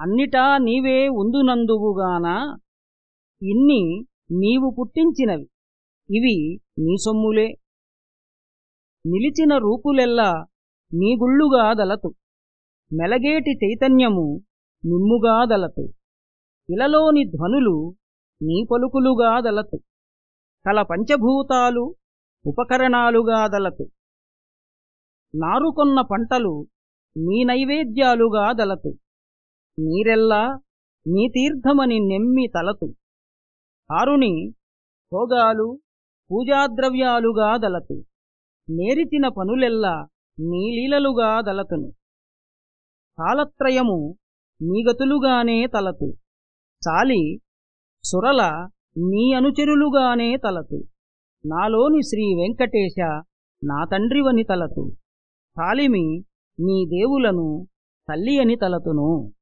అన్నిటా నీవే ఉందునందువుగాన. ఇన్ని నీవు పుట్టించినవి. ఇవి నీ సొమ్ములే. నిలిచిన రూపులెల్లా నీ గుళ్ళుగా మెలగేటి చైతన్యము నిమ్ముగాదలతు ఇలలోని ధ్వనులు నీ పలుకులుగాదలతు కల పంచభూతాలు ఉపకరణాలుగాదలతు నారుకొన్న పంటలు నీ నైవేద్యాలుగా నీరెల్లా నీ తీర్థమని నెమ్మి తలతు. కారుని భోగాలు పూజాద్రవ్యాలుగా దలతు. నేరిచిన పనులెల్లా నీలీలలుగా దలతును. కాలత్రయము నీగతులుగానే తలతు. చాలి సురల నీ అనుచరులుగానే తలతు. నాలోని శ్రీ వెంకటేశ నా తండ్రివని తలతు. తాలిమి నీ దేవులను తల్లి అని తలతును.